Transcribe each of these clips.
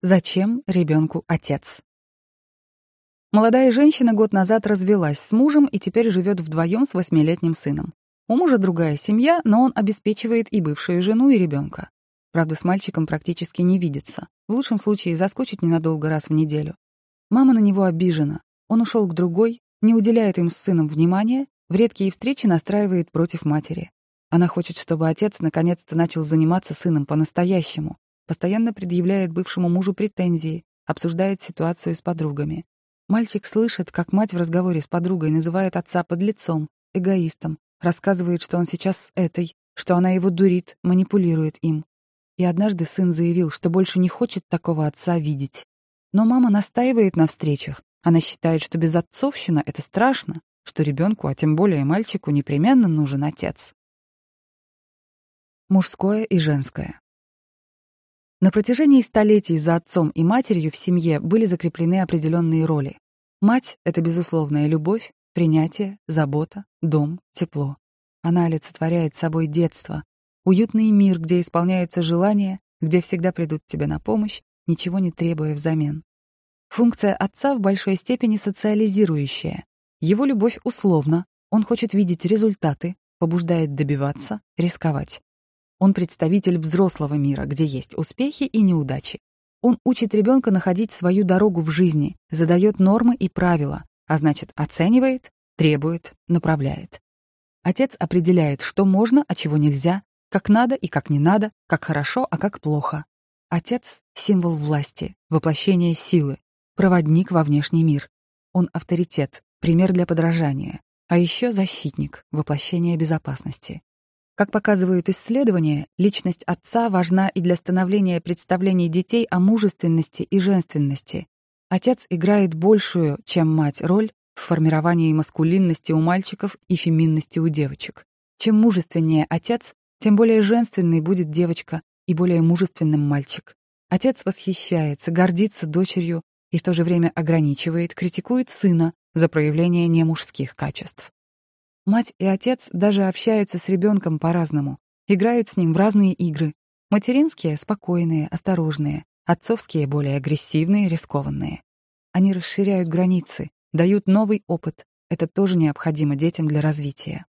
Зачем ребенку отец? Молодая женщина год назад развелась с мужем и теперь живет вдвоем с восьмилетним сыном. У мужа другая семья, но он обеспечивает и бывшую жену, и ребенка. Правда, с мальчиком практически не видится. В лучшем случае заскочит ненадолго раз в неделю. Мама на него обижена. Он ушел к другой, не уделяет им с сыном внимания, в редкие встречи настраивает против матери. Она хочет, чтобы отец наконец-то начал заниматься сыном по-настоящему, постоянно предъявляет бывшему мужу претензии, обсуждает ситуацию с подругами. Мальчик слышит, как мать в разговоре с подругой называет отца подлецом, эгоистом, рассказывает, что он сейчас с этой, что она его дурит, манипулирует им. И однажды сын заявил, что больше не хочет такого отца видеть. Но мама настаивает на встречах. Она считает, что безотцовщина — это страшно, что ребенку, а тем более мальчику, непременно нужен отец. Мужское и женское. На протяжении столетий за отцом и матерью в семье были закреплены определенные роли. Мать — это безусловная любовь, принятие, забота, дом, тепло. Она олицетворяет собой детство, уютный мир, где исполняются желания, где всегда придут тебе на помощь, ничего не требуя взамен. Функция отца в большой степени социализирующая. Его любовь условна, он хочет видеть результаты, побуждает добиваться, рисковать. Он представитель взрослого мира, где есть успехи и неудачи. Он учит ребенка находить свою дорогу в жизни, задает нормы и правила, а значит, оценивает, требует, направляет. Отец определяет, что можно, а чего нельзя, как надо и как не надо, как хорошо, а как плохо. Отец — символ власти, воплощение силы, проводник во внешний мир. Он авторитет, пример для подражания, а еще защитник, воплощение безопасности. Как показывают исследования, личность отца важна и для становления представлений детей о мужественности и женственности. Отец играет большую, чем мать, роль в формировании маскулинности у мальчиков и феминности у девочек. Чем мужественнее отец, тем более женственной будет девочка и более мужественным мальчик. Отец восхищается, гордится дочерью и в то же время ограничивает, критикует сына за проявление немужских качеств. Мать и отец даже общаются с ребенком по-разному, играют с ним в разные игры. Материнские — спокойные, осторожные, отцовские — более агрессивные, рискованные. Они расширяют границы, дают новый опыт. Это тоже необходимо детям для развития.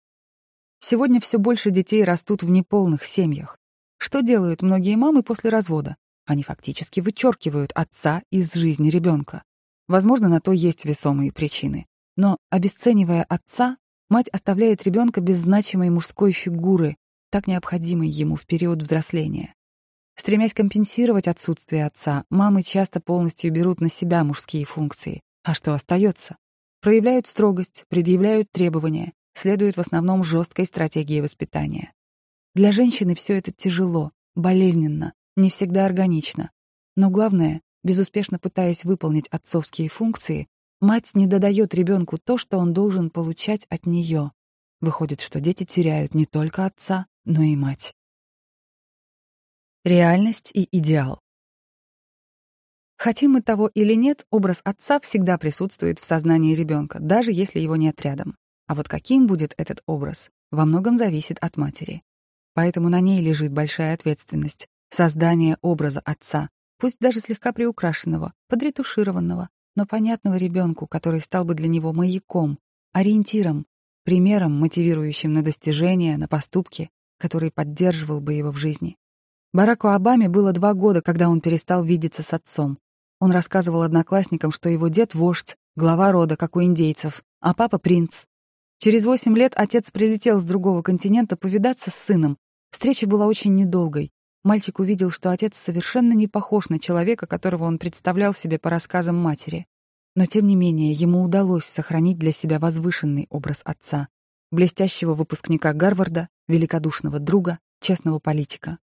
Сегодня все больше детей растут в неполных семьях. Что делают многие мамы после развода? Они фактически вычеркивают отца из жизни ребенка. Возможно, на то есть весомые причины. Но, обесценивая отца, Мать оставляет ребенка без значимой мужской фигуры, так необходимой ему в период взросления. Стремясь компенсировать отсутствие отца, мамы часто полностью берут на себя мужские функции. А что остается? Проявляют строгость, предъявляют требования, следуют в основном жесткой стратегии воспитания. Для женщины все это тяжело, болезненно, не всегда органично. Но главное, безуспешно пытаясь выполнить отцовские функции, Мать не додает ребенку то, что он должен получать от нее. Выходит, что дети теряют не только отца, но и мать. Реальность и идеал. Хотим мы того или нет, образ отца всегда присутствует в сознании ребенка, даже если его нет рядом. А вот каким будет этот образ, во многом зависит от матери. Поэтому на ней лежит большая ответственность — создание образа отца, пусть даже слегка приукрашенного, подретушированного, но понятного ребенку, который стал бы для него маяком, ориентиром, примером, мотивирующим на достижения, на поступки, который поддерживал бы его в жизни. Бараку Обаме было два года, когда он перестал видеться с отцом. Он рассказывал одноклассникам, что его дед — вождь, глава рода, как у индейцев, а папа — принц. Через восемь лет отец прилетел с другого континента повидаться с сыном. Встреча была очень недолгой. Мальчик увидел, что отец совершенно не похож на человека, которого он представлял себе по рассказам матери. Но, тем не менее, ему удалось сохранить для себя возвышенный образ отца, блестящего выпускника Гарварда, великодушного друга, честного политика.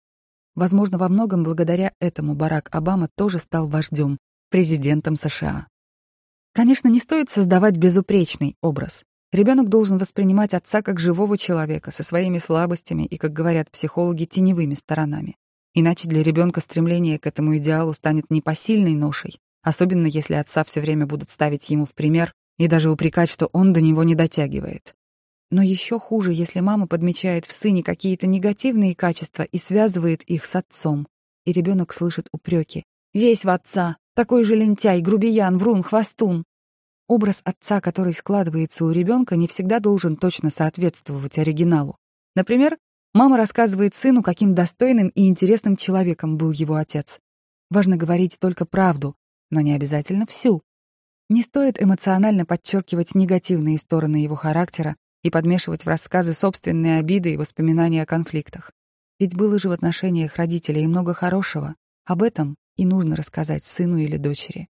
Возможно, во многом благодаря этому Барак Обама тоже стал вождем, президентом США. Конечно, не стоит создавать безупречный образ. Ребенок должен воспринимать отца как живого человека со своими слабостями и, как говорят психологи, теневыми сторонами. Иначе для ребенка стремление к этому идеалу станет непосильной ношей, особенно если отца все время будут ставить ему в пример и даже упрекать, что он до него не дотягивает. Но еще хуже, если мама подмечает в сыне какие-то негативные качества и связывает их с отцом, и ребенок слышит упреки. Весь в отца, такой же лентяй, грубиян, врун, хвостун. Образ отца, который складывается у ребенка, не всегда должен точно соответствовать оригиналу. Например, мама рассказывает сыну, каким достойным и интересным человеком был его отец. Важно говорить только правду, но не обязательно всю. Не стоит эмоционально подчеркивать негативные стороны его характера и подмешивать в рассказы собственные обиды и воспоминания о конфликтах. Ведь было же в отношениях родителей много хорошего. Об этом и нужно рассказать сыну или дочери.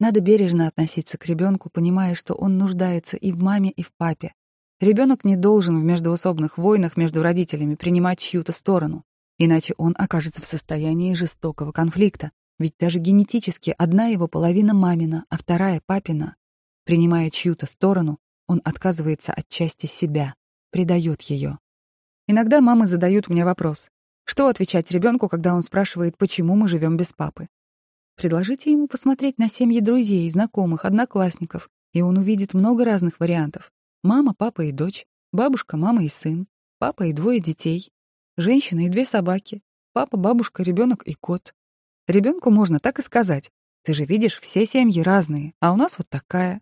Надо бережно относиться к ребенку, понимая, что он нуждается и в маме, и в папе. Ребенок не должен в междуусобных войнах между родителями принимать чью-то сторону, иначе он окажется в состоянии жестокого конфликта. Ведь даже генетически одна его половина мамина, а вторая папина. Принимая чью-то сторону, он отказывается от части себя, предает ее. Иногда мамы задают мне вопрос, что отвечать ребенку, когда он спрашивает, почему мы живем без папы? Предложите ему посмотреть на семьи друзей, знакомых, одноклассников, и он увидит много разных вариантов. Мама, папа и дочь, бабушка, мама и сын, папа и двое детей, женщина и две собаки, папа, бабушка, ребенок и кот. Ребенку можно так и сказать. Ты же видишь, все семьи разные, а у нас вот такая.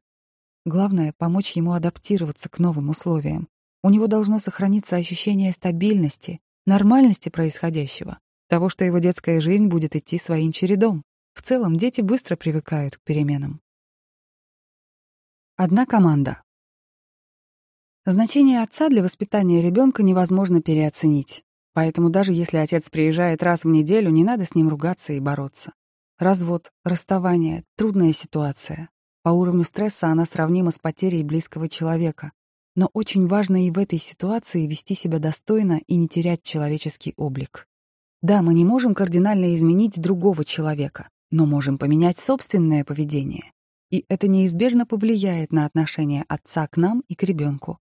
Главное — помочь ему адаптироваться к новым условиям. У него должно сохраниться ощущение стабильности, нормальности происходящего, того, что его детская жизнь будет идти своим чередом. В целом, дети быстро привыкают к переменам. Одна команда. Значение отца для воспитания ребенка невозможно переоценить. Поэтому даже если отец приезжает раз в неделю, не надо с ним ругаться и бороться. Развод, расставание — трудная ситуация. По уровню стресса она сравнима с потерей близкого человека. Но очень важно и в этой ситуации вести себя достойно и не терять человеческий облик. Да, мы не можем кардинально изменить другого человека, но можем поменять собственное поведение. И это неизбежно повлияет на отношение отца к нам и к ребенку.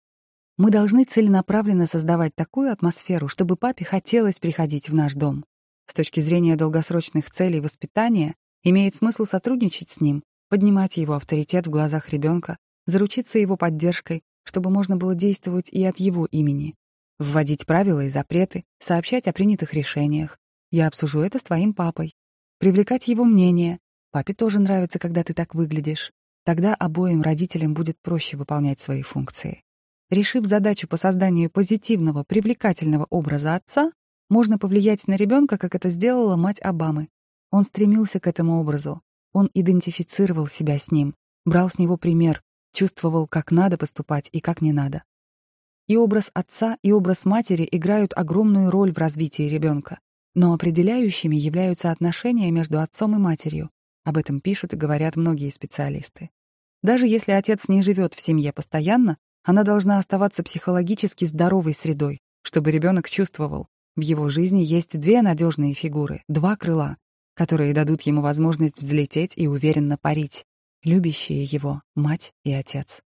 Мы должны целенаправленно создавать такую атмосферу, чтобы папе хотелось приходить в наш дом. С точки зрения долгосрочных целей воспитания имеет смысл сотрудничать с ним, поднимать его авторитет в глазах ребенка, заручиться его поддержкой, чтобы можно было действовать и от его имени. Вводить правила и запреты, сообщать о принятых решениях. Я обсужу это с твоим папой. Привлекать его мнение. Папе тоже нравится, когда ты так выглядишь. Тогда обоим родителям будет проще выполнять свои функции. Решив задачу по созданию позитивного, привлекательного образа отца, можно повлиять на ребенка, как это сделала мать Обамы. Он стремился к этому образу. Он идентифицировал себя с ним, брал с него пример, чувствовал, как надо поступать и как не надо. И образ отца, и образ матери играют огромную роль в развитии ребенка, но определяющими являются отношения между отцом и матерью. Об этом пишут и говорят многие специалисты. Даже если отец не живет в семье постоянно, она должна оставаться психологически здоровой средой, чтобы ребенок чувствовал, в его жизни есть две надежные фигуры, два крыла, которые дадут ему возможность взлететь и уверенно парить любящие его мать и отец.